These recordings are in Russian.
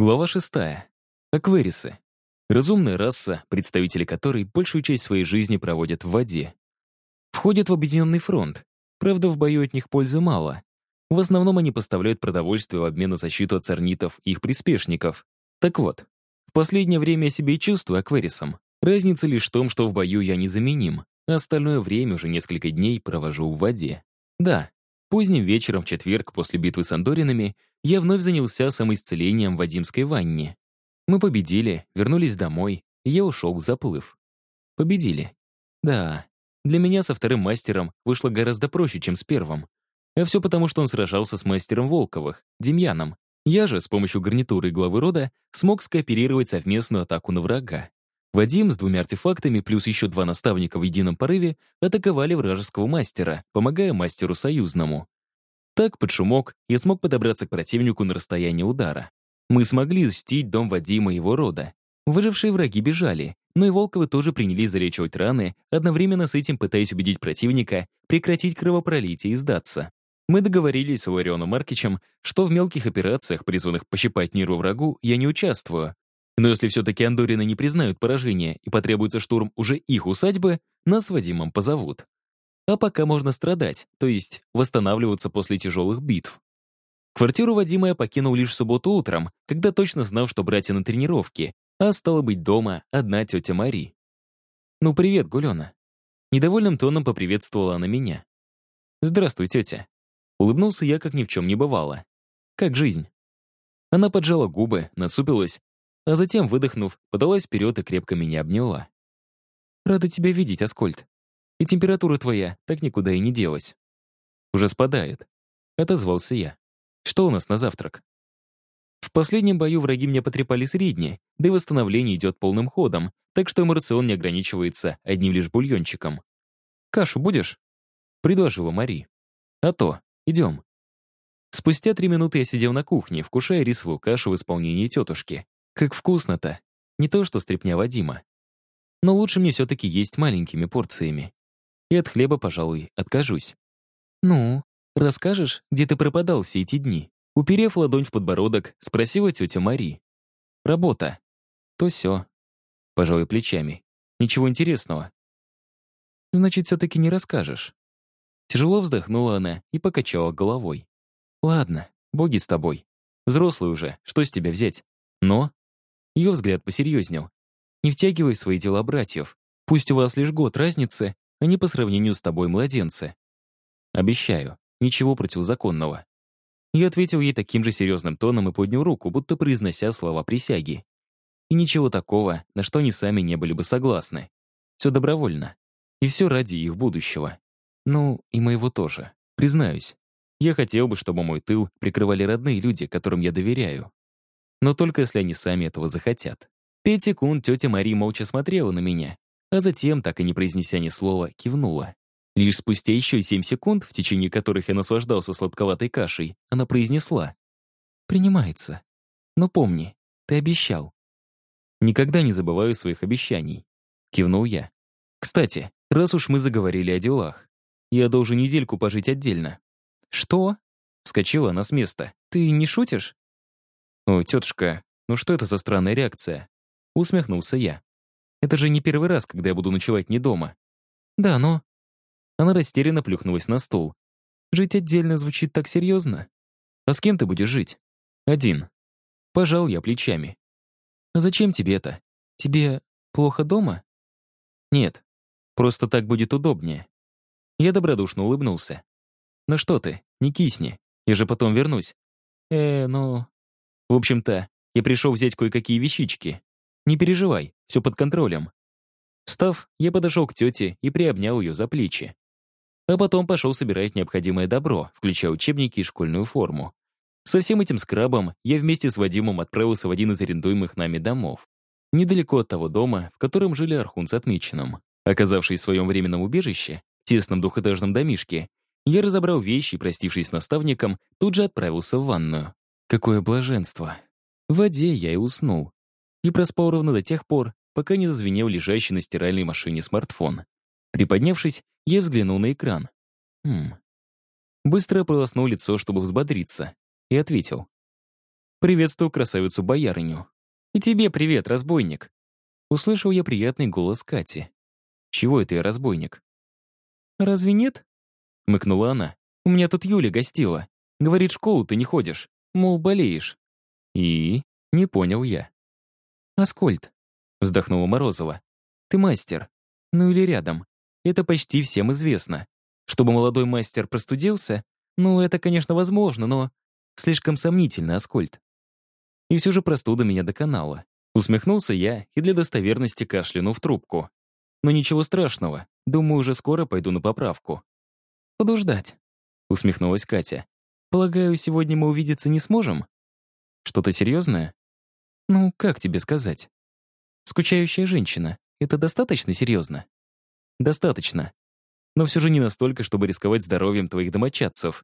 Глава шестая. Акверисы. Разумная раса, представители которой большую часть своей жизни проводят в воде. Входят в Объединенный фронт. Правда, в бою от них пользы мало. В основном они поставляют продовольствие в обмен на защиту от цернитов и их приспешников. Так вот, в последнее время я себя и чувствую акварисом. Разница лишь в том, что в бою я незаменим, а остальное время уже несколько дней провожу в воде. Да, поздним вечером в четверг после битвы с Андоринами я вновь занялся самоисцелением в Вадимской ванне. Мы победили, вернулись домой, и я ушел в заплыв. Победили. Да, для меня со вторым мастером вышло гораздо проще, чем с первым. А все потому, что он сражался с мастером Волковых, Демьяном. Я же, с помощью гарнитуры главы рода, смог скооперировать совместную атаку на врага. Вадим с двумя артефактами плюс еще два наставника в едином порыве атаковали вражеского мастера, помогая мастеру союзному. Так, под шумок, я смог подобраться к противнику на расстоянии удара. Мы смогли защитить дом Вадима и его рода. Выжившие враги бежали, но и Волковы тоже принялись залечивать раны, одновременно с этим пытаясь убедить противника прекратить кровопролитие и сдаться. Мы договорились с Ларионом Маркичем, что в мелких операциях, призванных пощипать нервы врагу, я не участвую. Но если все-таки Андорины не признают поражение и потребуется штурм уже их усадьбы, нас с Вадимом позовут. А пока можно страдать, то есть восстанавливаться после тяжелых битв. Квартиру Вадима я покинул лишь в субботу утром, когда точно знал, что братья на тренировке, а стало быть дома одна тетя Мари. «Ну, привет, Гулена». Недовольным тоном поприветствовала она меня. «Здравствуй, тетя». Улыбнулся я, как ни в чем не бывало. «Как жизнь?» Она поджала губы, насупилась, а затем, выдохнув, подалась вперед и крепко меня обняла. «Рада тебя видеть, Аскольд. И температура твоя так никуда и не делась. Уже спадает. Отозвался я. Что у нас на завтрак? В последнем бою враги меня потрепали средние, да и восстановление идет полным ходом, так что мой рацион не ограничивается одним лишь бульончиком. «Кашу будешь?» — предложила Мари. «А то, идем». Спустя три минуты я сидел на кухне, вкушая рисовую кашу в исполнении тетушки. Как вкусно-то! Не то, что стряпня Вадима. Но лучше мне все-таки есть маленькими порциями и от хлеба, пожалуй, откажусь. «Ну, расскажешь, где ты пропадал все эти дни?» Уперев ладонь в подбородок, спросила тетя Мари. «Работа. То все. Пожалуй, плечами. Ничего интересного. Значит, все-таки не расскажешь. Тяжело вздохнула она и покачала головой. Ладно, боги с тобой. Взрослый уже, что с тебя взять? Но... Ее взгляд посерьезнел. Не втягивай свои дела братьев. Пусть у вас лишь год разницы, а не по сравнению с тобой младенцы. Обещаю, ничего противозаконного. Я ответил ей таким же серьезным тоном и поднял руку, будто произнося слова присяги. И ничего такого, на что они сами не были бы согласны. Все добровольно. И все ради их будущего. Ну, и моего тоже. Признаюсь, я хотел бы, чтобы мой тыл прикрывали родные люди, которым я доверяю. Но только если они сами этого захотят. Пять секунд тетя Мари молча смотрела на меня, а затем, так и не произнеся ни слова, кивнула. Лишь спустя еще семь секунд, в течение которых я наслаждался сладковатой кашей, она произнесла. «Принимается. Но помни, ты обещал». «Никогда не забываю своих обещаний», — кивнул я. «Кстати, раз уж мы заговорили о делах, я должен недельку пожить отдельно». «Что?» — вскочила она с места. «Ты не шутишь?» «О, тетушка, ну что это за странная реакция?» Усмехнулся я. Это же не первый раз, когда я буду ночевать не дома. Да, но... Она растерянно плюхнулась на стул. Жить отдельно звучит так серьезно. А с кем ты будешь жить? Один. Пожал я плечами. А зачем тебе это? Тебе плохо дома? Нет, просто так будет удобнее. Я добродушно улыбнулся. Ну что ты, не кисни, я же потом вернусь. Э, ну... В общем-то, я пришел взять кое-какие вещички. Не переживай, все под контролем. Встав, я подошел к тете и приобнял ее за плечи. А потом пошел собирать необходимое добро, включая учебники и школьную форму. Со всем этим скрабом я вместе с Вадимом отправился в один из арендуемых нами домов. Недалеко от того дома, в котором жили Архун с Отмеченным. Оказавшись в своем временном убежище, тесном двухэтажном домишке, я разобрал вещи и, простившись с наставником, тут же отправился в ванную. Какое блаженство. В воде я и уснул, и проспал ровно до тех пор, пока не зазвенел лежащий на стиральной машине смартфон. Приподнявшись, я взглянул на экран. Хм. Быстро ополоснул лицо, чтобы взбодриться, и ответил. Приветствую красавицу-боярыню. И тебе привет, разбойник. Услышал я приятный голос Кати. Чего это я разбойник? Разве нет? Мыкнула она. У меня тут Юля гостила. Говорит, школу ты не ходишь. Мол, болеешь. И? Не понял я. Аскольд. Вздохнула Морозова. Ты мастер. Ну или рядом. Это почти всем известно. Чтобы молодой мастер простудился, ну, это, конечно, возможно, но слишком сомнительно, Аскольд. И все же простуда меня доконала. Усмехнулся я и для достоверности кашлянул в трубку. Но ничего страшного. Думаю, уже скоро пойду на поправку. «Буду ждать», — усмехнулась Катя. «Полагаю, сегодня мы увидеться не сможем?» «Что-то серьезное?» «Ну, как тебе сказать?» «Скучающая женщина. Это достаточно серьезно?» «Достаточно. Но все же не настолько, чтобы рисковать здоровьем твоих домочадцев.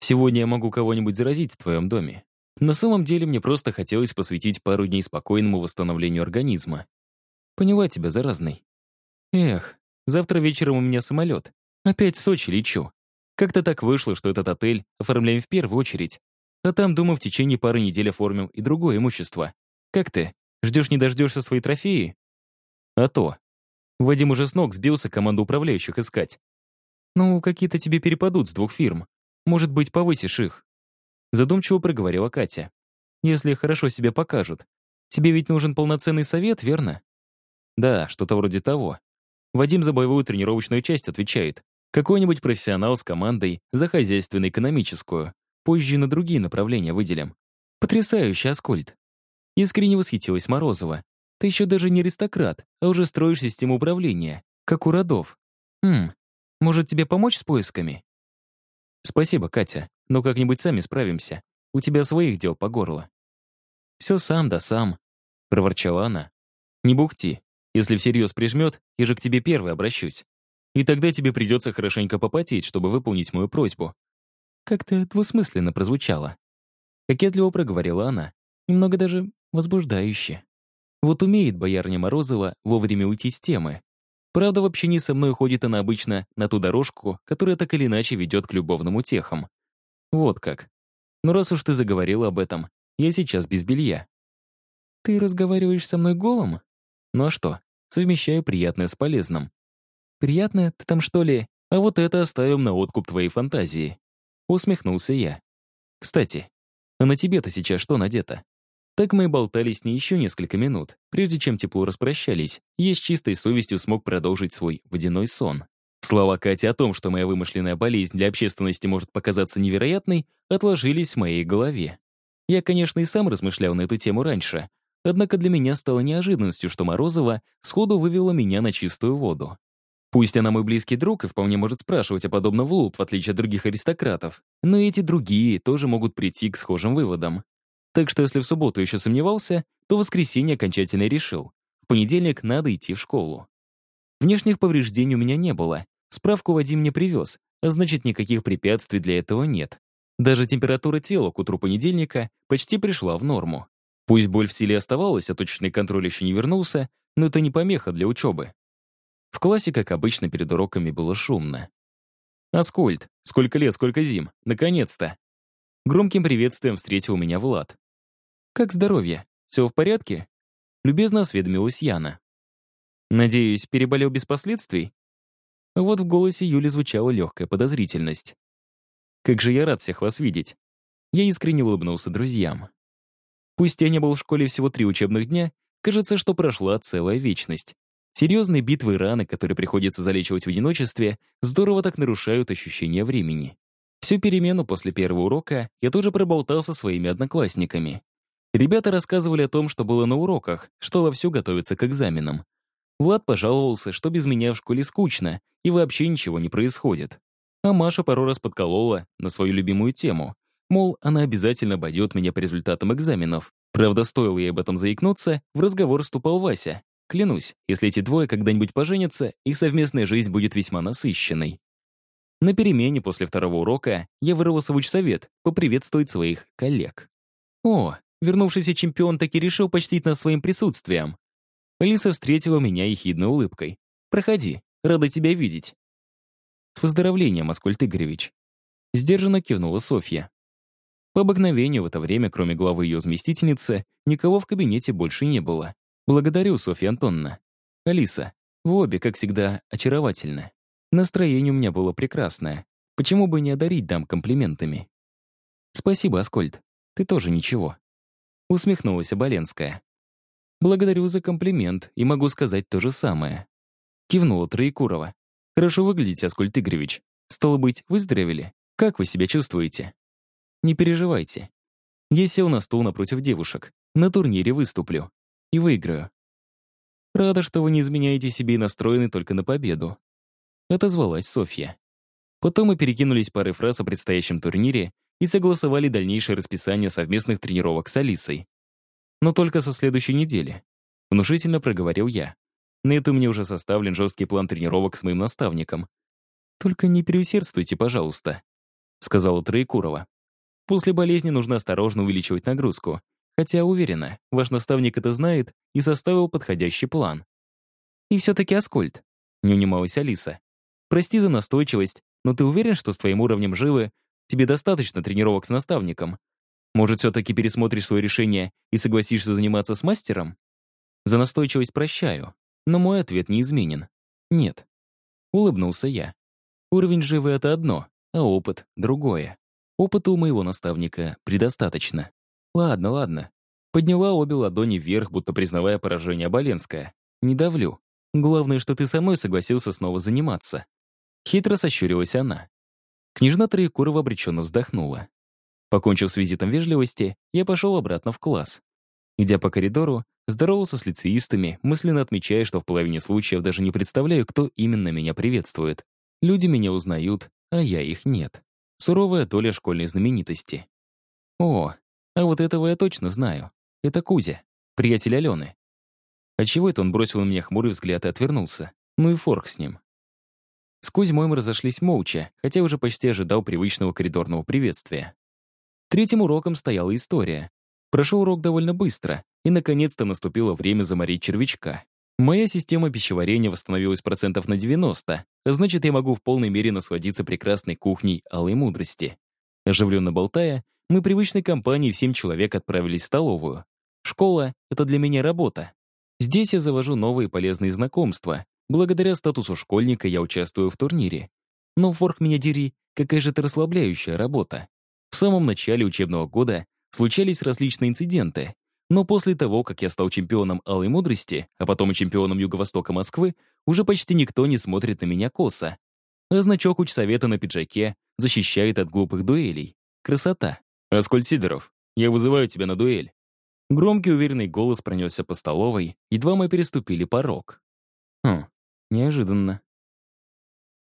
Сегодня я могу кого-нибудь заразить в твоем доме. На самом деле мне просто хотелось посвятить пару дней спокойному восстановлению организма. Поняла тебя, заразный. Эх, завтра вечером у меня самолет. Опять в Сочи лечу. Как-то так вышло, что этот отель оформляем в первую очередь. А там, думаю, в течение пары недель оформим и другое имущество. Как ты? Ждешь не дождешься свои трофеи? А то. Вадим уже с ног сбился команду управляющих искать. Ну, какие-то тебе перепадут с двух фирм. Может быть, повысишь их. Задумчиво проговорила Катя. «Если хорошо себя покажут. Тебе ведь нужен полноценный совет, верно?» «Да, что-то вроде того. Вадим за боевую тренировочную часть отвечает. Какой-нибудь профессионал с командой за хозяйственно-экономическую. Позже на другие направления выделим. Потрясающе, Аскольд!» Искренне восхитилась Морозова. «Ты еще даже не аристократ, а уже строишь систему управления, как у родов. Хм, может, тебе помочь с поисками?» «Спасибо, Катя, но как-нибудь сами справимся. У тебя своих дел по горло». «Все сам да сам», — проворчала она. «Не бухти. Если всерьез прижмет, я же к тебе первый обращусь. И тогда тебе придется хорошенько попотеть, чтобы выполнить мою просьбу». Как-то двусмысленно прозвучало. Кокетливо проговорила она, немного даже возбуждающе. Вот умеет боярня Морозова вовремя уйти с темы. Правда, в общении со мной ходит она обычно на ту дорожку, которая так или иначе ведет к любовным утехам. Вот как. Но раз уж ты заговорила об этом, я сейчас без белья. Ты разговариваешь со мной голым? Ну а что, совмещаю приятное с полезным. Приятное ты там что ли? А вот это оставим на откуп твоей фантазии. Усмехнулся я. Кстати, а на тебе-то сейчас что надето? Так мы и болтались с ней еще несколько минут, прежде чем тепло распрощались, и я с чистой совестью смог продолжить свой водяной сон. Слова Кати о том, что моя вымышленная болезнь для общественности может показаться невероятной, отложились в моей голове. Я, конечно, и сам размышлял на эту тему раньше, однако для меня стало неожиданностью, что Морозова сходу вывела меня на чистую воду. Пусть она мой близкий друг и вполне может спрашивать о подобном в лоб, в отличие от других аристократов, но эти другие тоже могут прийти к схожим выводам. Так что если в субботу еще сомневался, то в воскресенье окончательно решил. В понедельник надо идти в школу. Внешних повреждений у меня не было. Справку Вадим мне привез, а значит, никаких препятствий для этого нет. Даже температура тела к утру понедельника почти пришла в норму. Пусть боль в теле оставалась, а точечный контроль еще не вернулся, но это не помеха для учебы. В классе, как обычно, перед уроками было шумно. «Аскольд, сколько лет, сколько зим, наконец-то!» Громким приветствием встретил меня Влад. «Как здоровье? Все в порядке?» Любезно осведомилась Яна. «Надеюсь, переболел без последствий?» Вот в голосе Юли звучала легкая подозрительность. «Как же я рад всех вас видеть!» Я искренне улыбнулся друзьям. Пусть я не был в школе всего три учебных дня, кажется, что прошла целая вечность. Серьезные битвы и раны, которые приходится залечивать в одиночестве, здорово так нарушают ощущение времени. Всю перемену после первого урока я тоже проболтал со своими одноклассниками. Ребята рассказывали о том, что было на уроках, что вовсю готовятся к экзаменам. Влад пожаловался, что без меня в школе скучно и вообще ничего не происходит. А Маша пару раз подколола на свою любимую тему. Мол, она обязательно обойдет меня по результатам экзаменов. Правда, стоило ей об этом заикнуться, в разговор вступал Вася. Клянусь, если эти двое когда-нибудь поженятся, их совместная жизнь будет весьма насыщенной. На перемене после второго урока я вырвался в учсовет поприветствовать своих коллег. О, Вернувшийся чемпион таки решил почтить нас своим присутствием. Алиса встретила меня ехидной улыбкой. «Проходи, рада тебя видеть». «С выздоровлением, Аскольд Игоревич». Сдержанно кивнула Софья. По обыкновению в это время, кроме главы ее заместительницы, никого в кабинете больше не было. Благодарю, Софья Антоновна. Алиса, вы обе, как всегда, очаровательны. Настроение у меня было прекрасное. Почему бы не одарить дам комплиментами? Спасибо, Аскольд. Ты тоже ничего. Усмехнулась Оболенская. Благодарю за комплимент и могу сказать то же самое. Кивнула Троекурова. Хорошо выглядите, Аскольд Игоревич. Стало быть, выздоровели? Как вы себя чувствуете? Не переживайте. Я сел на стул напротив девушек. На турнире выступлю. И выиграю. Рада, что вы не изменяете себе и настроены только на победу. Отозвалась Софья. Потом мы перекинулись парой фраз о предстоящем турнире и согласовали дальнейшее расписание совместных тренировок с Алисой. Но только со следующей недели. Внушительно проговорил я. На это меня уже составлен жесткий план тренировок с моим наставником. «Только не переусердствуйте, пожалуйста», — сказала Троекурова. «После болезни нужно осторожно увеличивать нагрузку. Хотя, уверена, ваш наставник это знает и составил подходящий план». «И все-таки Аскольд», — не унималась Алиса. «Прости за настойчивость, но ты уверен, что с твоим уровнем живы тебе достаточно тренировок с наставником? Может, все-таки пересмотришь свое решение и согласишься заниматься с мастером?» За настойчивость прощаю, но мой ответ не изменен. Нет. Улыбнулся я. Уровень живы — это одно, а опыт — другое. Опыта у моего наставника предостаточно. Ладно, ладно. Подняла обе ладони вверх, будто признавая поражение Оболенская. Не давлю. Главное, что ты со мной согласился снова заниматься. Хитро сощурилась она. Княжна Троекурова обреченно вздохнула. Покончив с визитом вежливости, я пошел обратно в класс. Идя по коридору, здоровался с лицеистами, мысленно отмечая, что в половине случаев даже не представляю, кто именно меня приветствует. Люди меня узнают, а я их нет. Суровая доля школьной знаменитости. О, а вот этого я точно знаю. Это Кузя, приятель Алены. А чего это он бросил на меня хмурый взгляд и отвернулся? Ну и форх с ним. С Кузьмой мы разошлись молча, хотя уже почти ожидал привычного коридорного приветствия. Третьим уроком стояла история. Прошел урок довольно быстро, и наконец-то наступило время заморить червячка. Моя система пищеварения восстановилась процентов на 90, а значит, я могу в полной мере насладиться прекрасной кухней алой мудрости. Оживленно болтая, мы привычной компанией в семь человек отправились в столовую. Школа — это для меня работа. Здесь я завожу новые полезные знакомства. Благодаря статусу школьника я участвую в турнире. Но, форк меня дери, какая же это расслабляющая работа. В самом начале учебного года случались различные инциденты, но после того, как я стал чемпионом Алой Мудрости, а потом и чемпионом Юго-Востока Москвы, уже почти никто не смотрит на меня косо. А значок учсовета на пиджаке защищает от глупых дуэлей. Красота. «Аскольд Сидоров, я вызываю тебя на дуэль». Громкий уверенный голос пронесся по столовой, едва мы переступили порог. Хм, неожиданно.